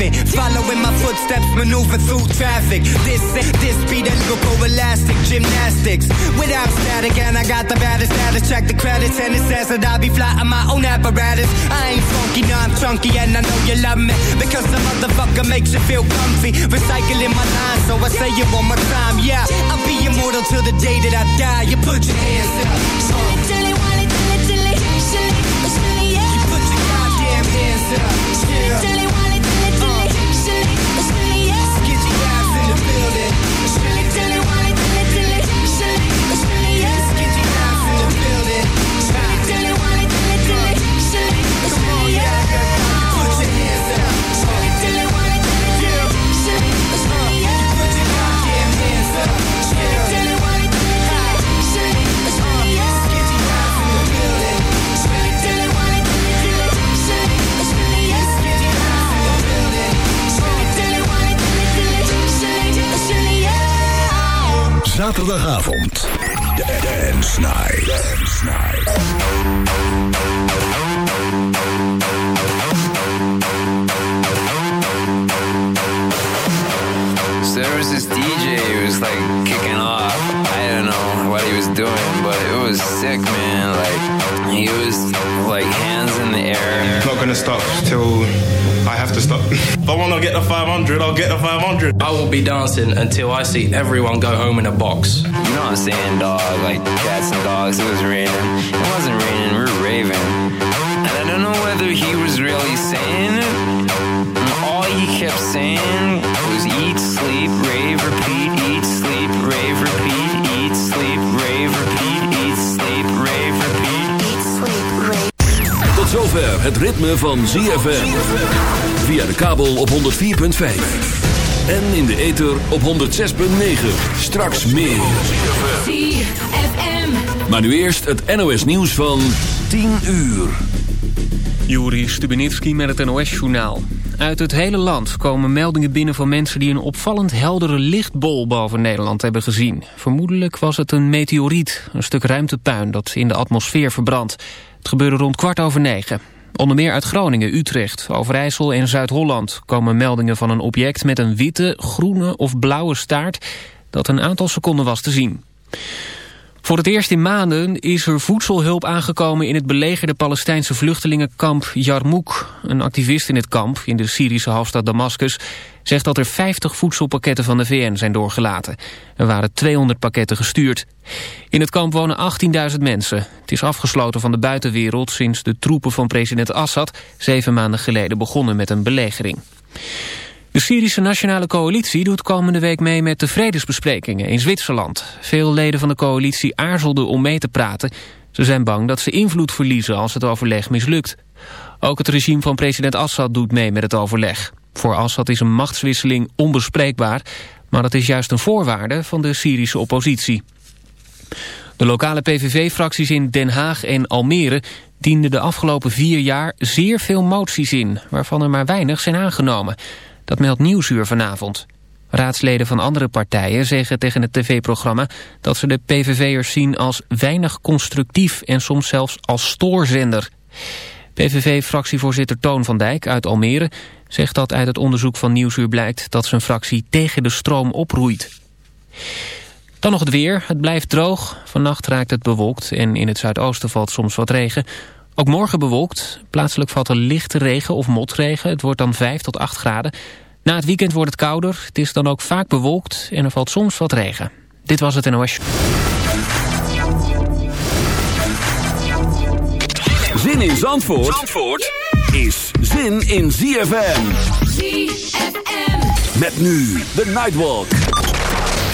laughing. Following my footsteps, maneuver through traffic. This, eh, this be the lyrical elastic gymnastics. Without static, and I got the baddest status. Check the credits, and it says that I be flying my own apparatus. I ain't funky, nah, I'm chunky, and I know you love me. Because the motherfucker makes you feel comfy. Recycling my lines, so I say it one more time. Yeah, I'll be immortal till the day that I die. You put your hands up. Dilly, wally, dilly, dilly, shilly, shilly, yeah. You put your goddamn hands up. Yeah. Zaterdagavond. Dance Night. Dance Night. So there was this DJ who was like kicking off. I don't know what he was doing, but it was sick, man. Like he was like hands in the air. Not gonna stop till I have to stop. if I wanna get the 500, I'll get the 500. I will be dancing until I see everyone go home in a box. You know what I'm saying, dog? Like cats and dogs. It was raining. It wasn't raining. We were raving. And I don't know whether he was really saying it. All he kept saying het ritme van ZFM. Via de kabel op 104.5. En in de ether op 106.9. Straks meer. Maar nu eerst het NOS nieuws van 10 uur. Juri Stubenitski met het NOS-journaal. Uit het hele land komen meldingen binnen van mensen... die een opvallend heldere lichtbol boven Nederland hebben gezien. Vermoedelijk was het een meteoriet, een stuk ruimtepuin... dat in de atmosfeer verbrandt. Het gebeurde rond kwart over negen. Onder meer uit Groningen, Utrecht, Overijssel en Zuid-Holland... komen meldingen van een object met een witte, groene of blauwe staart... dat een aantal seconden was te zien. Voor het eerst in maanden is er voedselhulp aangekomen in het belegerde Palestijnse vluchtelingenkamp Yarmouk. Een activist in het kamp, in de Syrische hoofdstad Damascus, zegt dat er 50 voedselpakketten van de VN zijn doorgelaten. Er waren 200 pakketten gestuurd. In het kamp wonen 18.000 mensen. Het is afgesloten van de buitenwereld sinds de troepen van president Assad zeven maanden geleden begonnen met een belegering. De Syrische Nationale Coalitie doet komende week mee met de vredesbesprekingen in Zwitserland. Veel leden van de coalitie aarzelden om mee te praten. Ze zijn bang dat ze invloed verliezen als het overleg mislukt. Ook het regime van president Assad doet mee met het overleg. Voor Assad is een machtswisseling onbespreekbaar, maar dat is juist een voorwaarde van de Syrische oppositie. De lokale PVV-fracties in Den Haag en Almere dienden de afgelopen vier jaar zeer veel moties in, waarvan er maar weinig zijn aangenomen. Dat meldt Nieuwsuur vanavond. Raadsleden van andere partijen zeggen tegen het tv-programma... dat ze de PVV'ers zien als weinig constructief en soms zelfs als stoorzender. PVV-fractievoorzitter Toon van Dijk uit Almere zegt dat uit het onderzoek van Nieuwsuur blijkt... dat zijn fractie tegen de stroom oproeit. Dan nog het weer. Het blijft droog. Vannacht raakt het bewolkt en in het zuidoosten valt soms wat regen. Ook morgen bewolkt. Plaatselijk valt er lichte regen of motregen. Het wordt dan 5 tot 8 graden. Na het weekend wordt het kouder. Het is dan ook vaak bewolkt en er valt soms wat regen. Dit was het NOS. Zin in Zandvoort, Zandvoort is zin in ZFM. ZFM. Met nu de Nightwalk.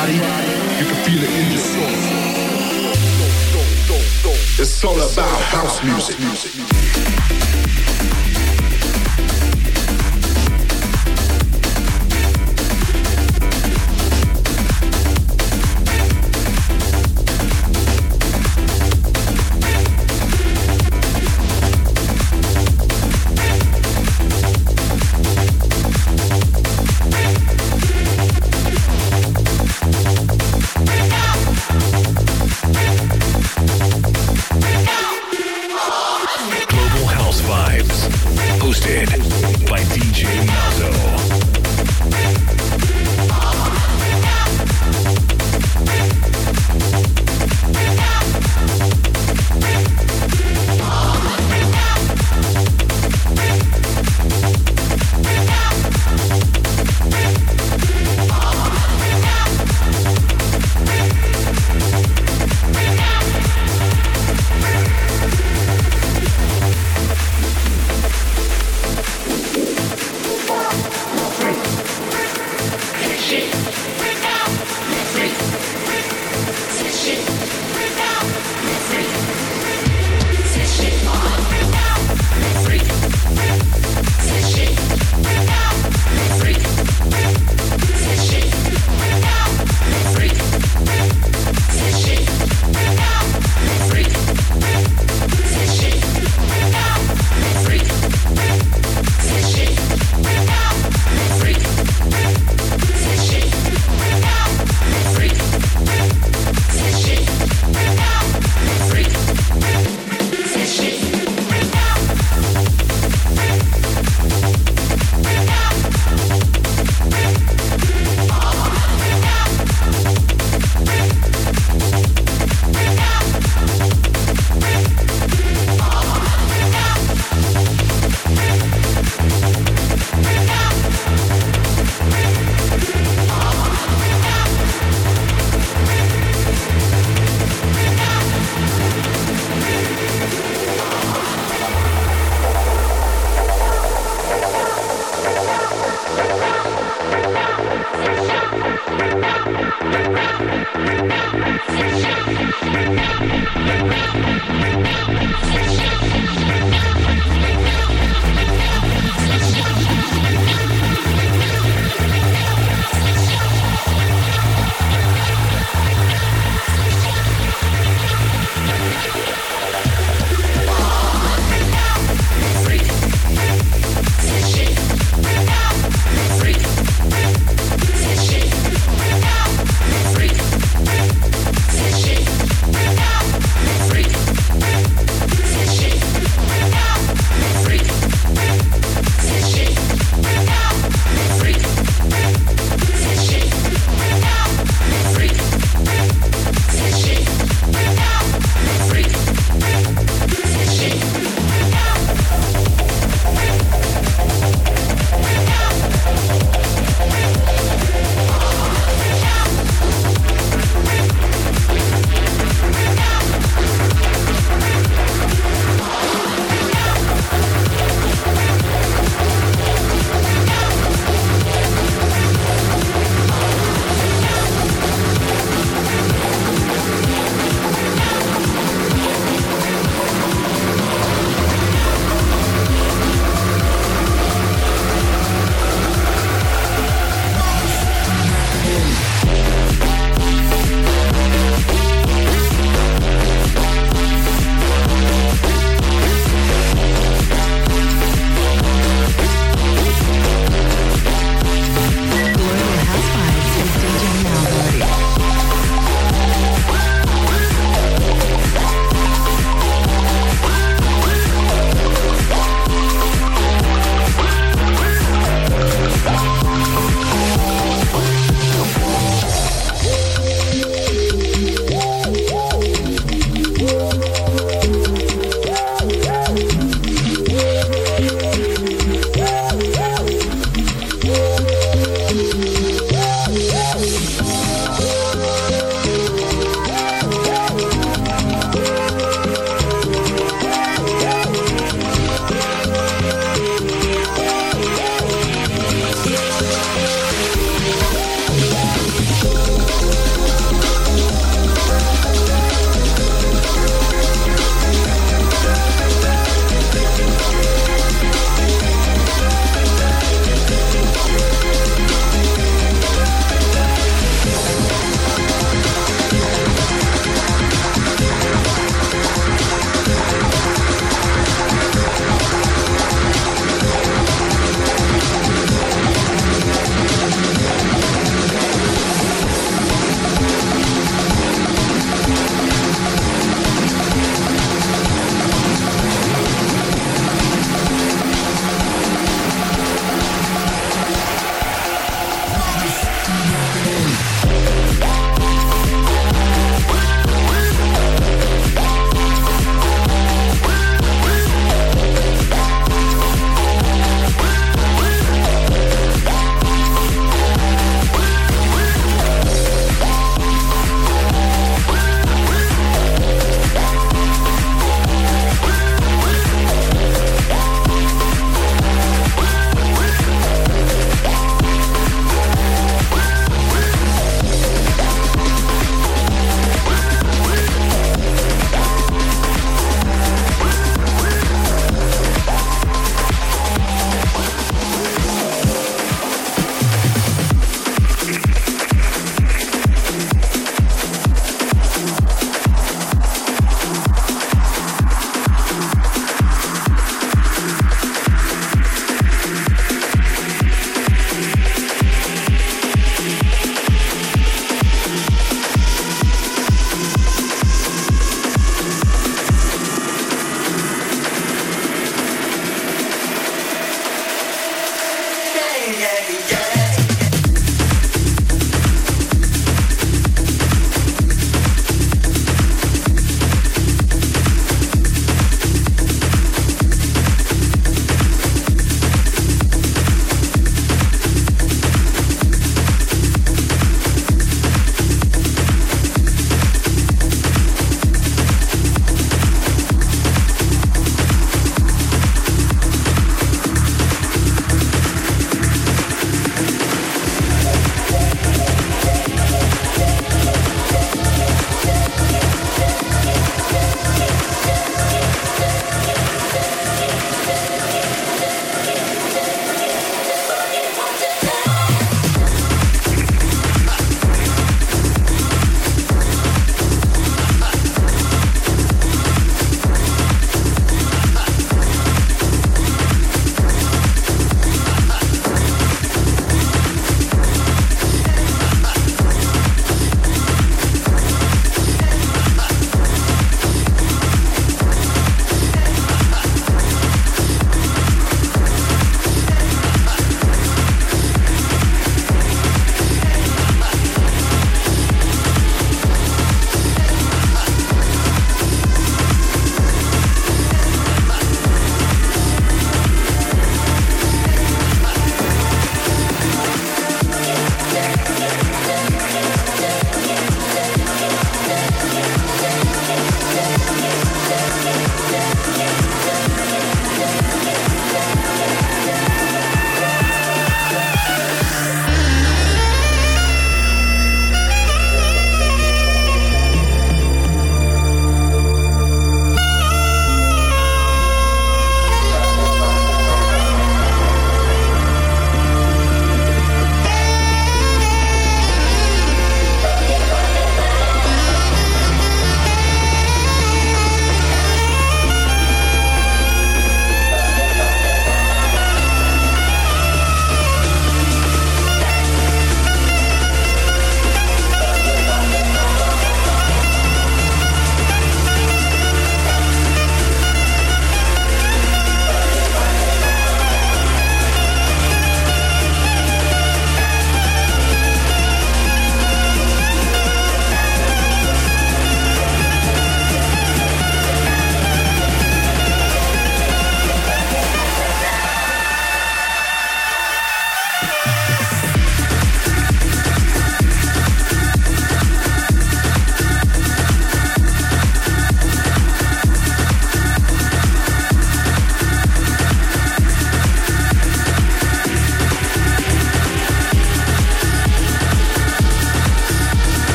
body, you can feel it in your soul. It's all about house music.